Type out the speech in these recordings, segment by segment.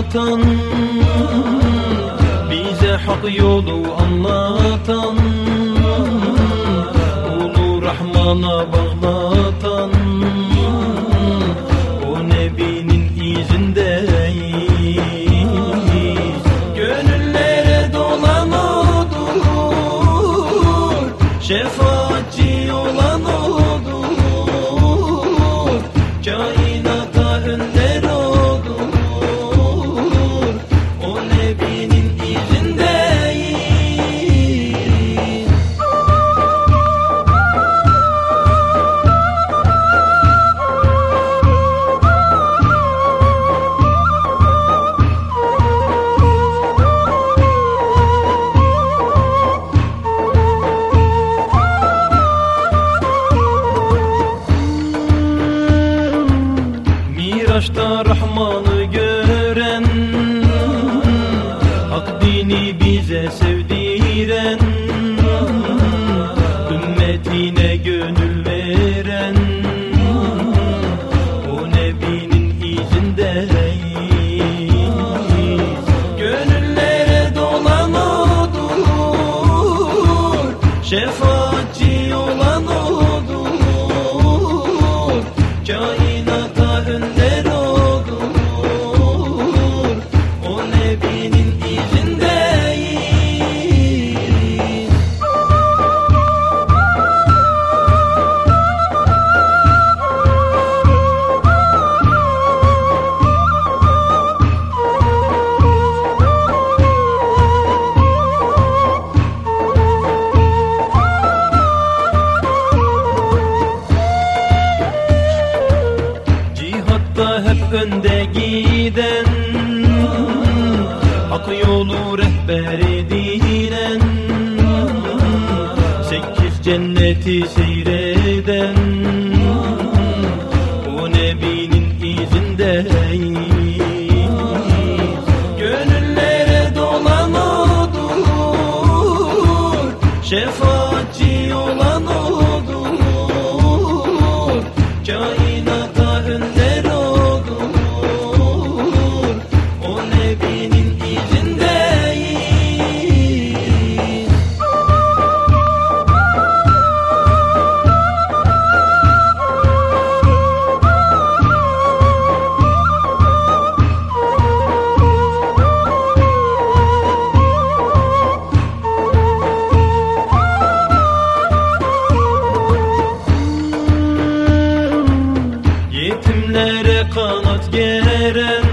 aydınlatan Bize hak yolu anlatan Ulu Rahman'a bağlatan Miraç'ta Rahman'ı gören Hak dini bize sevdiren Ümmetine gönül veren O Nebi'nin izindeyiz Gönüllere dolan odur Şefaatçi önde giden Hak yolu rehber edilen Sekiz cenneti seyreden O Nebi'nin izindeyiz Şefaatçi olan odur Kainata önder Yetimlere kanat geren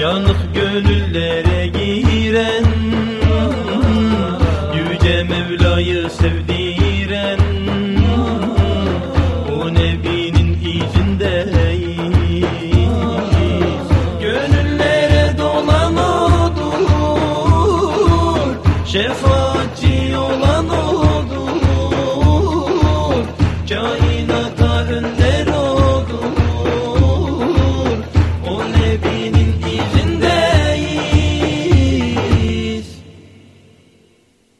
Yanık gönüllere giren Yüce Mevla'yı sevdiren O Nebi'nin izindeyiz Gönüllere dolan odur Şefaat